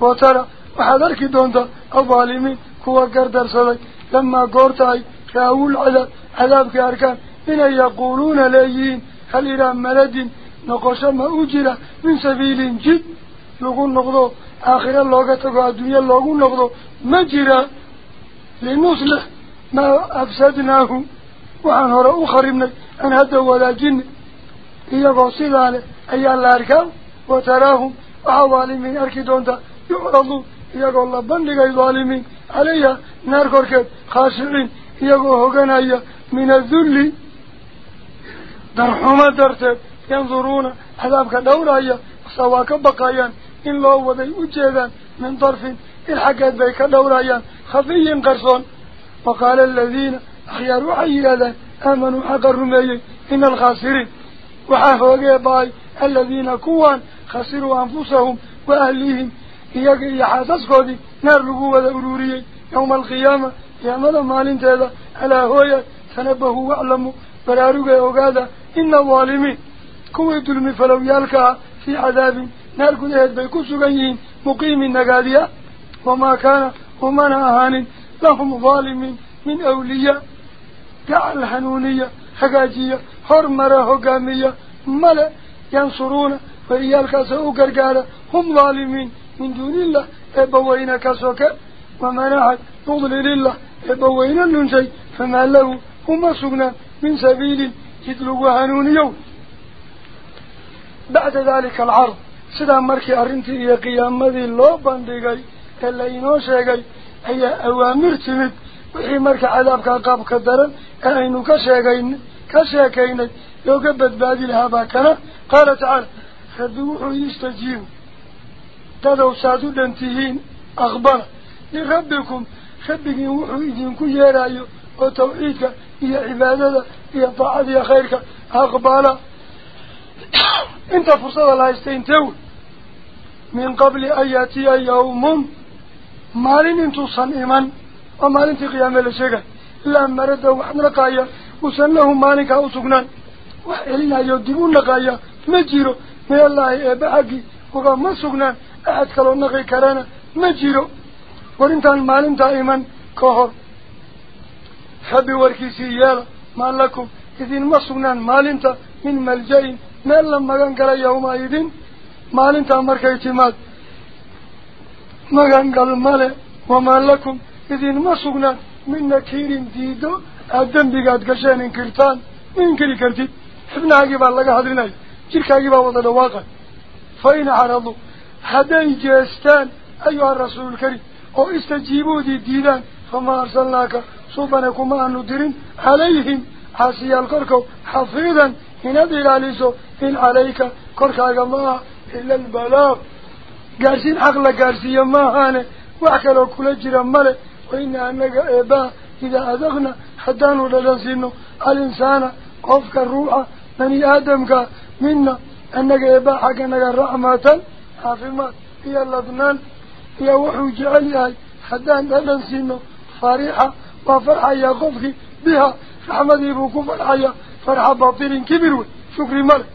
wa tara waxaad arki doontaa aldaalimiin kuwa gardarsaday lamaa goortahay raawul cadaab cadaabkay arkaan inay yaquuluuna leeyihiin hal ilaa maladin noqosho ma u jira min sabiilin jid lagu noqdo aakhiro looga tago adduunye loogu noqdo ma jira linuslix maa afsadnaahu وعن هراء أخر منك أن هدى ولا جن. هي قصيدة أي الله الأركاب وتراهم. وعظالمين أركضون يعرضون هي قول الله بندق الظالمين عليها نار كركب خاسرين. هي قول هقنا من الذل. درحوما درتب ينظرون. حذابك دورا سواك بقايا إن لو وذي أجيدا من طرف الحقات بيك دورا خفي قرصون وقال الذين خيار وحي هذا. آمنوا أقروا ميي إن الخاسرين. وحاهوا باي الذين كوان خسروا أنفسهم وأهليهم. إياك إيا حاسسكو دي نار لقوة أروري يوم القيامة يعمل مالين تيدا على هوية سنبهوا وعلموا يا يوغادا إن الظالمين. كوة دلمي فلو يلقى في عذاب. نار كدهت بيكسو غيين مقيم النقادية وما كان ومن أهان لهم ظالمين من أولياء. جعل حنونية حقاجية حرمرة حقامية ملأ ينصرون فإيالك سأقر قال هم ظالمين. من دون الله إبوين كسوك ومنعت نضل لله. إبوين النشي فما له هم سبنا من سبيل يدلق حنونية بعد ذلك العرض. سيدا مركي أرنتي يا قيام ذي الله بانديقاي اللي نوشيقاي هي أوامر تمد. وحي مركي عذابك قابك الدرن أينو كشاكين كشاكين لو قبت بادي لهابا قال تعالى خدوح يستجيب. تدو سادو دانتهين أخبار لربكم. خبك وحويدين كل يرايو وتوعيدك إيا عبادة إيا طاعد يا خيرك. أخبار إنت فرصة لا يستينتون من قبل أياتي يوم مالين انتو صنعما ومالين انت قيامة لا مرد وحن رقايا وسن له مالك أو سقنان وإلا يدبون لقايا مجيرو من الله إباعكي وقام سقنان. أحد كلو نغي كرانا مجيرو ورمتان مالين دائما كهر. حبي وركي سيالا مال لكم إذن ما سقنان مالين من ملجين من لما كان قرأ يوم أيدين مالين تامر كيتماد مغان قال المال ومال لكم إذن ما سقنان. من نكير ديدو أدن بيقات قشان انكرتان من كل حبنا ابن عقب الله قادرنا جيرك عقب وضل واقع فإن عرضوا هدين جيستان أيها الرسول الكريم. أو استجيبوا دي ديدان فما أرسلناك صوبانكو ما ندرين عليهم حاسي القركو. حفيدا هنا دي لاليسو إن عليك كركا عقب إلا البلاغ. قارسين عقل قارسية ما هانه وعكلو كل جرمالي وإن أنك إباء إذا أذغنا حتى نلسلنا الإنسان قفك الروح من آدمك منا. أنك إباء حقا أنك رحمة حافظة هي اللبنان. هي وحو جعلها حتى نلسلنا فريحة وفرحة يا قفك بها. فحمد إبوكو فرحية فرحة باطل كبير شكر مالك.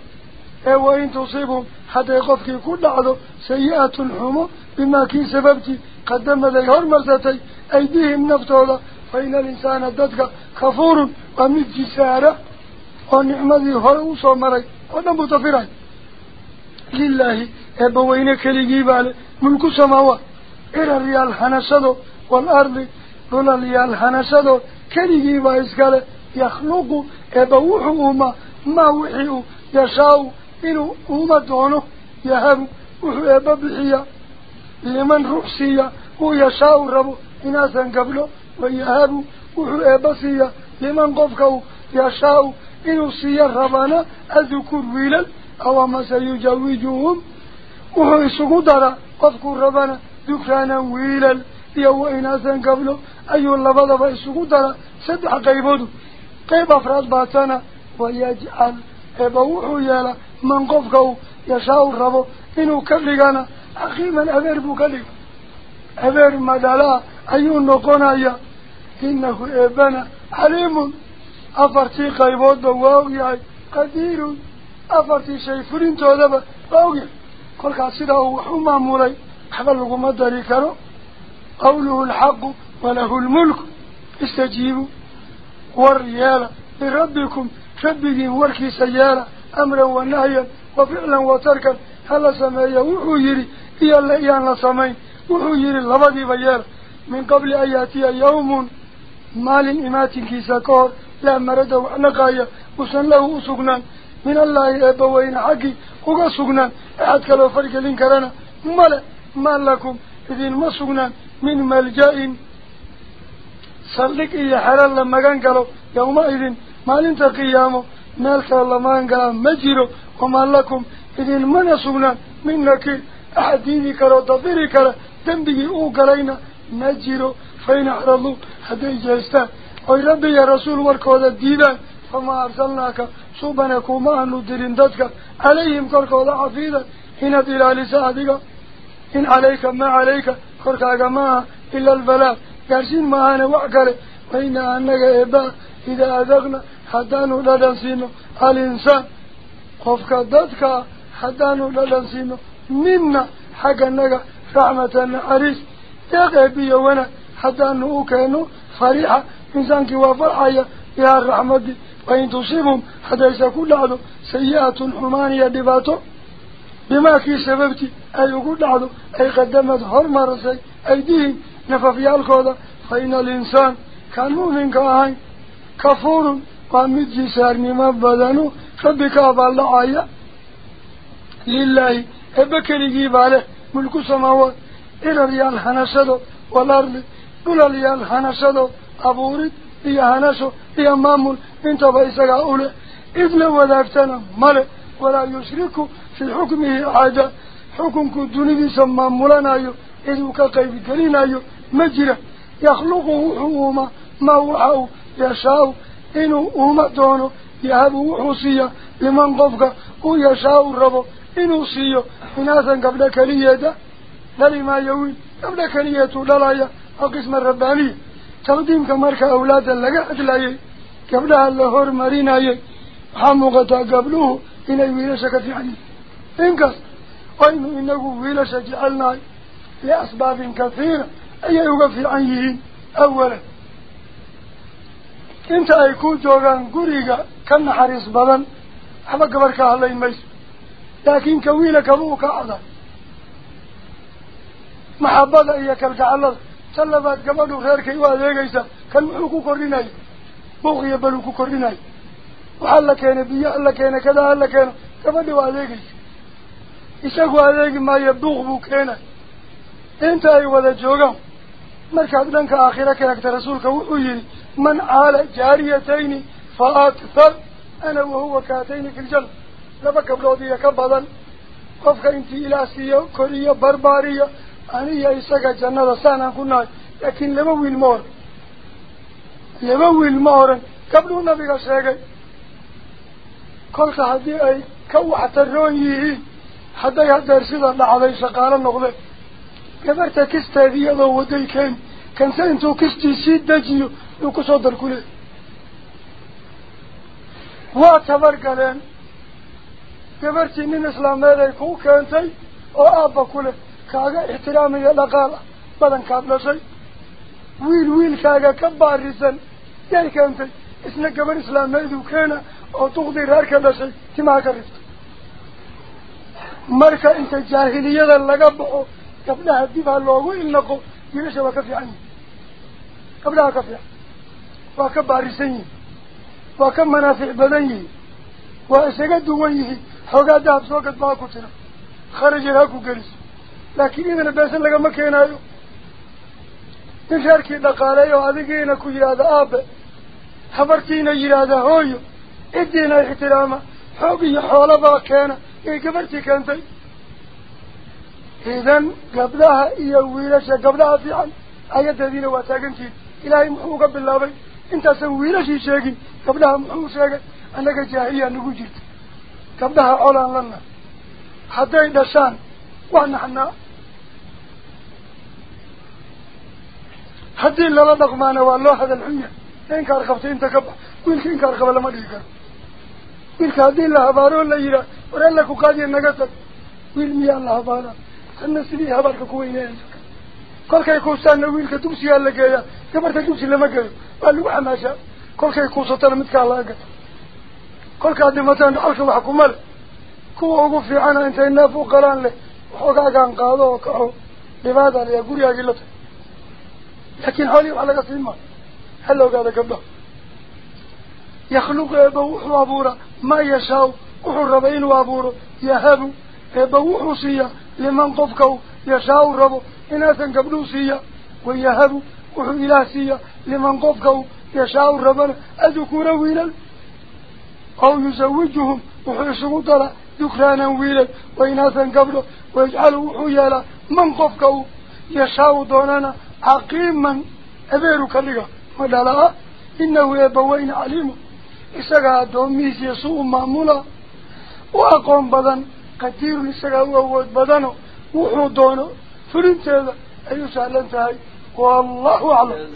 إيه وإن تصيبهم. حتى يقفك كل عدو سيئة حمو بما كي سببتي. قدم لي هرمزتي ku dhacdo sayi-atun xumo bimaa kii sababtii qadamaday hormarsatay aydihim naftooda fa ina alinsaana dadka kafuurun waa mid jisaara oo nicmadii hore usoo maray oo dhan buu tafiray lilaahi eebbaweyne keligii baa le mulku samaawaat ciraryaal hanashado waalardi dhulalyaal hanashado keligii baa iskale yakhluqu eebba إناسا قبله ويهاب وحوه بصية لمن قفكه يشاء إنو سيار ربانا أذكر ويلا أو ما سيجوجوهم وحوه سقودرا قفكوا ربانا ذكرانا ويلا يو إناسا قبله أيو اللبضة فإسقودرا سدع قيبوده قيب أفراد باتانا ويجعل إبوحو يالا من قفكه يشاء ربو إنو كبلغانا أخيما أبربو كبلغ أبير مدلاء أيون نقونا يا. إنه إبنا حليم. أفرتي قيبوت بواقي هاي قدير. أفرتي شايفرين تودبا بواقي كل قصيدة هو حمى مولاي حبل لكم الدريكارو قوله الحق وله الملك. استجيبوا. والريال. لربكم. شبهين وركي سيارة. أمرا ونهيا. وفعلا وتركا. هل سمعي وحو يري. إيا اللي إيانا yeela min qabli an yaatiya yawmun maalin imaatinkiisa ka hor laa marada wax naqaaya usan lahu u sugnaan min allaahi eebbaweyne xaggii uga sugnaan axad kaloo fargelin karana male maa lakum idinma sugnaan min malja-in saldhig iyo xero la magan galo yawma idin maalinta qiyaamo meel kale la magan galaa ma jiro wamaa lakum idinmana sugnaan min nakiir axad diidi karoo dafiri kara dembigii uu galayna ma jiro fain acraduu hadday jeestaan oy rabbi iyo rasuul warkooda diidaan famaa arsalnaaka subane kuma aanu dirin dadka calayhim korkooda xafiidan inaad ilaalisa adiga in calayka maa calayka korkaaga ma aha ila albalaag gaarsiin maahane wax kale wainaa anaga eebaa idaa adaqna haddaanu dhadhan siino alinsaan qofka dadka haddaanu dhadhan siino mina xagganaga طعمة عريس. تغيبي وأنا حتى أنه كانوا فريحة إنسانك وفرحية يا الرحمة وإن تصيبهم حتى يسكون لعضو. سيئة حمانية دباتو بما كي سببتي. أي يقول لعضو. أي قدمت حرم رسي. أي ديهم نففيا الكوضة فإن الإنسان كان مؤمن كهين كفور. قامت جسار مما بدنو فبكاب الله آية لله. أبكر يجيب عليه. Leh mulku samaawaat ilalyaal hanashado waalardi dhulalyaal hanashado abuurid iyo hanasho iyo maamul intaba isagaa u leh idla wadaagtana male walaa yushriku fii xukmihi axada xukunku dunidiisa maamulanayo ciduu ka qaybgelinayo ma jira yakhluqu wuxuu uumaa maa waxa uu yashaa-u inuu uuma doono yahabu wuxuu keliyeeda dhali maayo wiil gabdho keliyeetuu dhalaya waa qisma rabbaaniya taqdiimka marka awlaadda laga hadlayay gabdhaha la hormarinayay waxaa muuqataa gabdhuhu inay wiilasha ka fiican yihiin inkas waynu inagu wiilasha jecelnahay liasbaabin kathiira ayay uga fiican yihiin awalan inta ay ku joogaan guriga ka naxariis badan waxba gabar ka hadlay mayso لكن كويلة كبوك أعظم. محبة إياك الكعلر سلبات قبل غير كيوها ذيكيسا كان محوكو كريناي بوغي يبلوكو كريناي وحالا كان بي يألا كان كذا هلا كان قبل هو ذيكيس إساقو ذيكي ما يبدوغ بوكينا إنت أيها جوغم. مركب لنك آخرة كنكت رسولك وقويني من عال جاريتين فأكثر. أنا وهو كاتين في الجنة. Siiyo koriyo barbaariyo aniyo isaga jannada saanaan ku nahay laakiin laba wiil ma oran laba wiil ma oran gabdhuu nabiga sheegay kolka haddii ay ka waxtaroon yihiin hadday hadeer sida dhacday shaqaalo noqdeen gabarta kisteeda iyadoo waday keeni kanse intuu kistii sii dejiyo yuu kusoo dar ku leey waa tabar galeen ixtiraamiyo dhaqaal ah badankaad dhashay wiil wiilkaaga ka baarisan yay keentay isna gabar islaameeduu keena oo duqdii reer ka dhashay timaha ka rifta marka inta jaahiliyada laga baxo gabdhaha dib ha loogu ilnaqo wiilasha waa ka fiican yihin gabdhaha ka fiican waa ka baarisan yihin waa ka manaafic badan yihin waa isaga duwan yihiin xoogaa dahab soo gadbaa ku jira kharajir ha ku geliso laakiin idana beesan lagama keenaayo in reerkii dhaqaaleeyo adigiina ku yidhaahda aabe habartiina yidhaahda hooyo ciddiina ixtiraama xoog iyo xoolabaa keena iyay gabartii keentay idan gabdhaha iyo wiilasha gabdhaha fiican آيات الذين قبلها عولان لنا حتى إدشان ونحن حتى إلا لدق والله هذا الحمية إنكار خفتين تكبع ويلك إنكار خبال ما ديكر ويلك هذه الله بارو الله يرى ورأى لك قادي النقطة ويل مياه الله بارا النسبي هبارك كوينين كل كي كوسان ويلك دبسي الله كبرت دبسي لما جاي كل الله كادي مثلا حلك وحكمل كو وقف في عنا أنت النافو قرآن له. وحوقا كان قادو وكعو. لماذا ليقول يا قلته لكن حولي وعلى قصيمة هل لو قال قبله؟ يخلق يبوح وابورا. ما يشاو. وحو ربين وابورا. يهب يبوح سيا لمن قفكو يشاو ربو إناسا قبلو سيا ويهب وحو إله سيا لمن قفكو يشاو ربنا أذكور ويلا أو يزوجهم وحو يسمو طلع ذكرانا ويلا وإناسا قبلو ويجعلوا وحو يالا من قفكو يشاو دوننا عقيما أبيرك لك مدلا إنه يبوين عليم إساقا دوميس يسوء معمولا وأقوم بدن كثير إساقا وأود بدنه وحو دونه فرنت هذا أي سألنتهي والله أعلم.